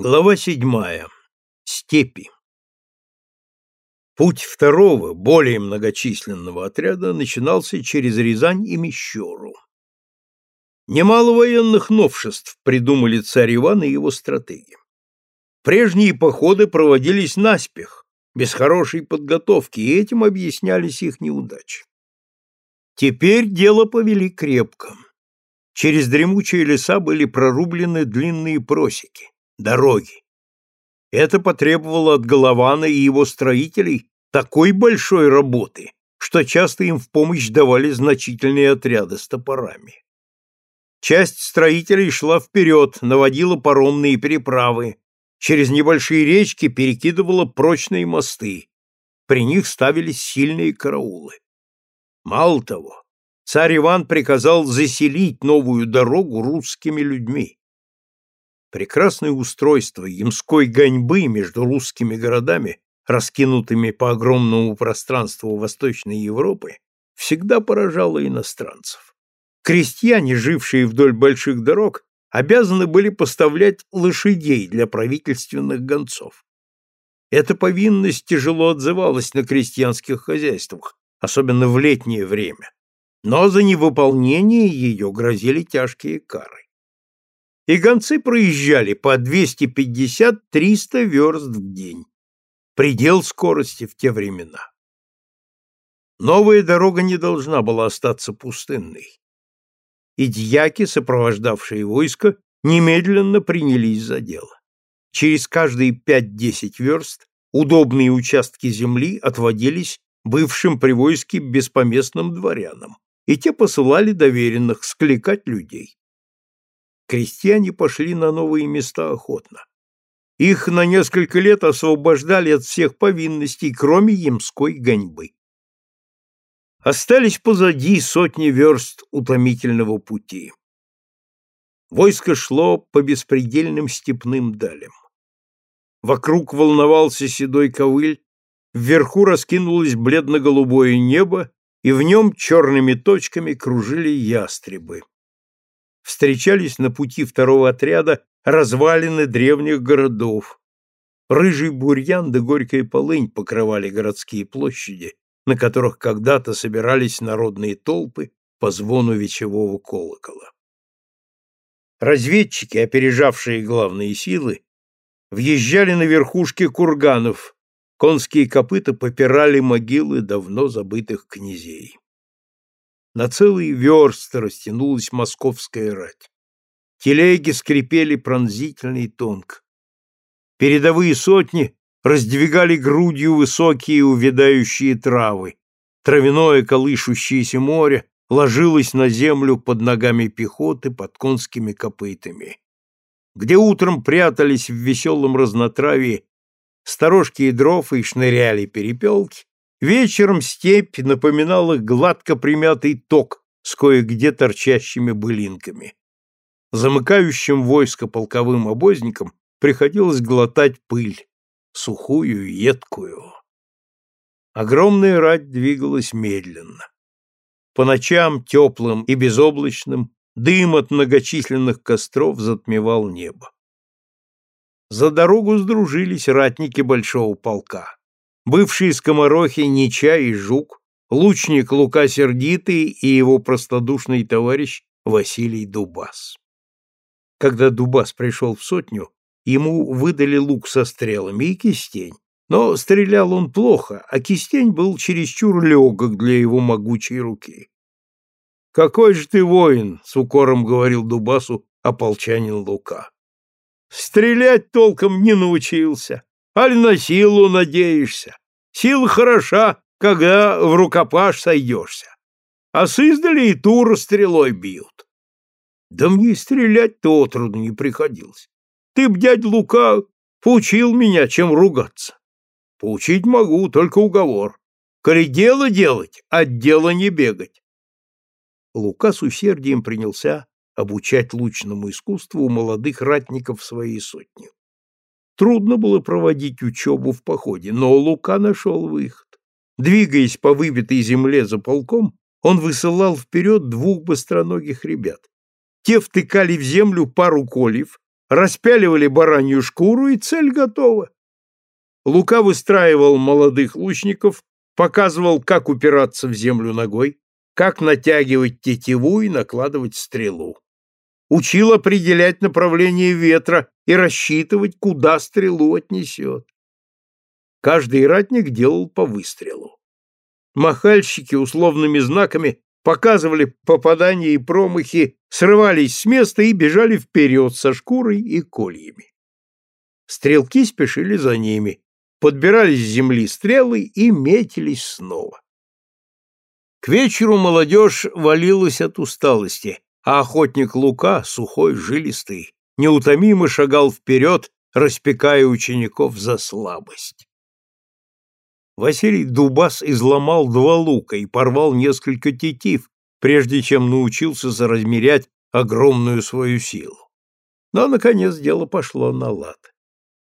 Глава седьмая. Степи. Путь второго, более многочисленного отряда начинался через Рязань и Мещеру. Немало военных новшеств придумали царь Иван и его стратеги. Прежние походы проводились наспех, без хорошей подготовки, и этим объяснялись их неудачи. Теперь дело повели крепко. Через дремучие леса были прорублены длинные просеки дороги. Это потребовало от Голована и его строителей такой большой работы, что часто им в помощь давали значительные отряды с топорами. Часть строителей шла вперед, наводила паромные переправы, через небольшие речки перекидывала прочные мосты, при них ставились сильные караулы. Мало того, царь Иван приказал заселить новую дорогу русскими людьми. Прекрасное устройство ямской гоньбы между русскими городами, раскинутыми по огромному пространству Восточной Европы, всегда поражало иностранцев. Крестьяне, жившие вдоль больших дорог, обязаны были поставлять лошадей для правительственных гонцов. Эта повинность тяжело отзывалась на крестьянских хозяйствах, особенно в летнее время, но за невыполнение ее грозили тяжкие кары и гонцы проезжали по 250-300 верст в день. Предел скорости в те времена. Новая дорога не должна была остаться пустынной. И дьяки, сопровождавшие войско, немедленно принялись за дело. Через каждые 5-10 верст удобные участки земли отводились бывшим при войске беспоместным дворянам, и те посылали доверенных скликать людей крестьяне пошли на новые места охотно. Их на несколько лет освобождали от всех повинностей, кроме ямской гоньбы. Остались позади сотни верст утомительного пути. Войско шло по беспредельным степным далям. Вокруг волновался седой ковыль, вверху раскинулось бледно-голубое небо, и в нем черными точками кружили ястребы встречались на пути второго отряда развалины древних городов. Рыжий бурьян да горькая полынь покрывали городские площади, на которых когда-то собирались народные толпы по звону вечевого колокола. Разведчики, опережавшие главные силы, въезжали на верхушки курганов, конские копыта попирали могилы давно забытых князей. На целые версты растянулась московская рать. Телеги скрипели пронзительно и тонко. Передовые сотни раздвигали грудью высокие увядающие травы. Травяное колышущееся море ложилось на землю под ногами пехоты под конскими копытами. Где утром прятались в веселом разнотравии сторожки и дров и шныряли перепелки, Вечером степь напоминала гладко примятый ток с кое-где торчащими былинками. Замыкающим войско полковым обозникам приходилось глотать пыль, сухую и едкую. Огромная рать двигалась медленно. По ночам, теплым и безоблачным, дым от многочисленных костров затмевал небо. За дорогу сдружились ратники большого полка бывшие скоморохи Нича и Жук, лучник Лука Сердитый и его простодушный товарищ Василий Дубас. Когда Дубас пришел в сотню, ему выдали лук со стрелами и кистень, но стрелял он плохо, а кистень был чересчур легок для его могучей руки. «Какой же ты воин!» — с укором говорил Дубасу ополчанин Лука. «Стрелять толком не научился, аль на силу надеешься. Сила хороша, когда в рукопаш сойдешься. А с издали и тура стрелой бьют. Да мне стрелять-то отроду не приходилось. Ты б, дядь Лука, поучил меня, чем ругаться. Поучить могу, только уговор. Коли дело делать, от дела не бегать. Лука с усердием принялся обучать лучному искусству молодых ратников своей сотни. Трудно было проводить учебу в походе, но Лука нашел выход. Двигаясь по выбитой земле за полком, он высылал вперед двух быстроногих ребят. Те втыкали в землю пару кольев, распяливали баранью шкуру, и цель готова. Лука выстраивал молодых лучников, показывал, как упираться в землю ногой, как натягивать тетиву и накладывать стрелу. Учил определять направление ветра и рассчитывать, куда стрелу отнесет. Каждый ратник делал по выстрелу. Махальщики условными знаками показывали попадания и промахи, срывались с места и бежали вперед со шкурой и кольями. Стрелки спешили за ними, подбирали с земли стрелы и метились снова. К вечеру молодежь валилась от усталости, а охотник Лука, сухой, жилистый, неутомимо шагал вперед, распекая учеников за слабость. Василий Дубас изломал два лука и порвал несколько тетив, прежде чем научился заразмерять огромную свою силу. Но, наконец, дело пошло на лад.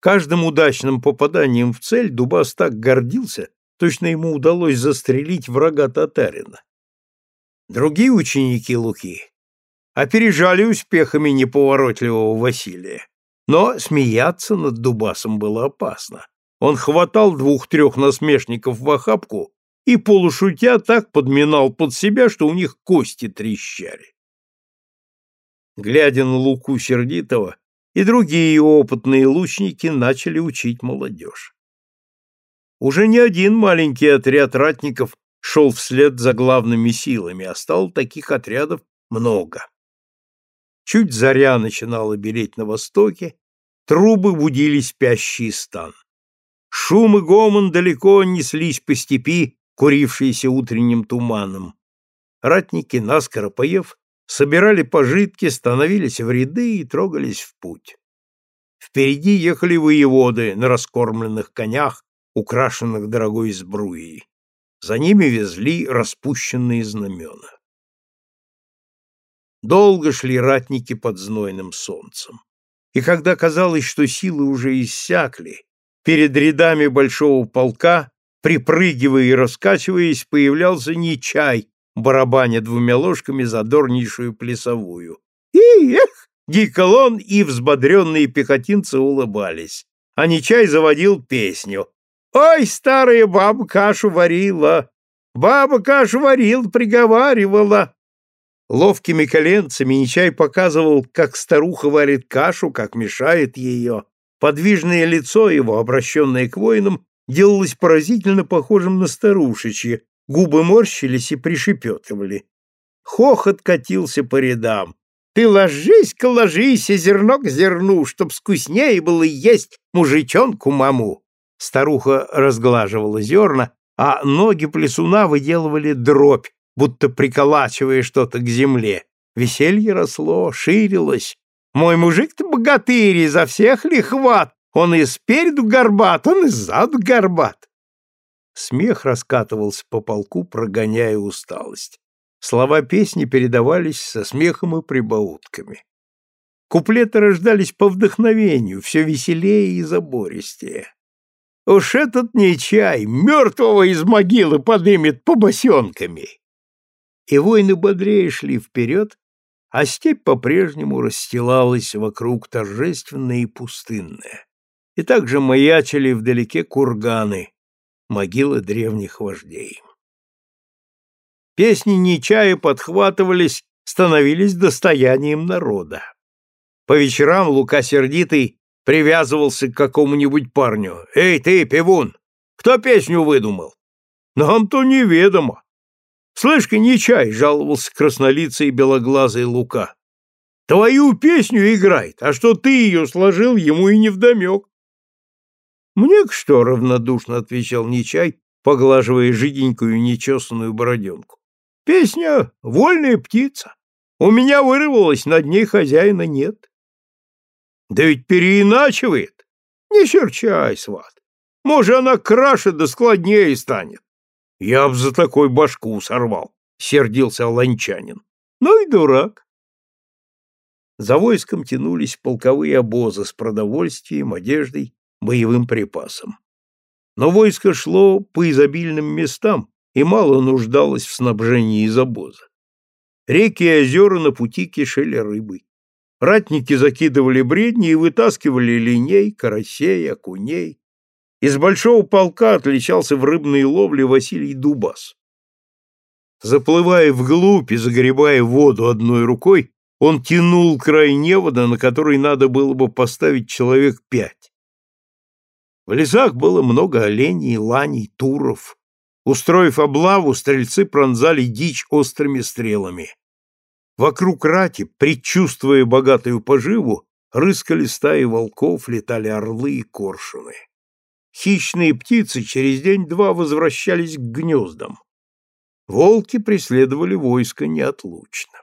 Каждым удачным попаданием в цель Дубас так гордился, точно ему удалось застрелить врага татарина. Другие ученики Луки опережали успехами неповоротливого Василия, но смеяться над Дубасом было опасно. Он хватал двух-трех насмешников в охапку и, полушутя, так подминал под себя, что у них кости трещали. Глядя на Луку Сердитого, и другие опытные лучники начали учить молодежь. Уже не один маленький отряд ратников шел вслед за главными силами, а стало таких отрядов много. Чуть заря начинала белеть на востоке, трубы будили спящий стан. Шум и гомон далеко неслись по степи, курившиеся утренним туманом. Ратники, наскоро поев, собирали пожитки, становились в ряды и трогались в путь. Впереди ехали воеводы на раскормленных конях, украшенных дорогой сбруей. За ними везли распущенные знамена. Долго шли ратники под знойным солнцем. И когда казалось, что силы уже иссякли, Перед рядами большого полка, припрыгивая и раскачиваясь, появлялся Нечай, барабаня двумя ложками задорнейшую плясовую. И, эх! Гиколон и взбодренные пехотинцы улыбались, а Нечай заводил песню. «Ой, старая баба кашу варила! Баба кашу варил, приговаривала!» Ловкими коленцами Нечай показывал, как старуха варит кашу, как мешает ее. Подвижное лицо его, обращенное к воинам, делалось поразительно похожим на старушечье, губы морщились и пришепетывали. Хохот катился по рядам. «Ты ложись-ка ложись, и зерно к зерну, чтоб скуснее было есть мужичонку маму!» Старуха разглаживала зерна, а ноги плесуна выделывали дробь, будто приколачивая что-то к земле. Веселье росло, ширилось, мой мужик-то богатырь, изо всех лихват. Он и спереду горбат, он и сзаду горбат. Смех раскатывался по полку, прогоняя усталость. Слова песни передавались со смехом и прибаутками. Куплеты рождались по вдохновению, все веселее и забористее. Уж этот не чай, мертвого из могилы подымет побосенками. И воины бодрее шли вперед, а степь по-прежнему расстилалась вокруг торжественная и пустынная. И также маячили вдалеке курганы, могилы древних вождей. Песни Нечая подхватывались, становились достоянием народа. По вечерам Лука Сердитый привязывался к какому-нибудь парню. «Эй, ты, пивун, кто песню выдумал?» «Нам-то неведомо. Слышь-ка, не чай, жаловался краснолицый белоглазый Лука. Твою песню играет, а что ты ее сложил, ему и не вдомек. Мне что, равнодушно отвечал Нечай, поглаживая жиденькую нечесанную бороденку. Песня — вольная птица. У меня вырвалась, над ней хозяина нет. Да ведь переиначивает. Не серчай, сват. Может, она краше да складнее станет. Я б за такой башку сорвал, сердился ланчанин. Ну и дурак. За войском тянулись полковые обозы с продовольствием, одеждой, боевым припасом. Но войско шло по изобильным местам и мало нуждалось в снабжении из обоза. Реки и озера на пути кишели рыбой. Ратники закидывали бредни и вытаскивали линей, карасей, окуней. Из большого полка отличался в рыбной ловле Василий Дубас. Заплывая вглубь и загребая воду одной рукой, он тянул край невода, на который надо было бы поставить человек пять. В лесах было много оленей, ланей, туров. Устроив облаву, стрельцы пронзали дичь острыми стрелами. Вокруг рати, предчувствуя богатую поживу, рыскали стаи волков, летали орлы и коршуны. Хищные птицы через день-два возвращались к гнездам. Волки преследовали войско неотлучно.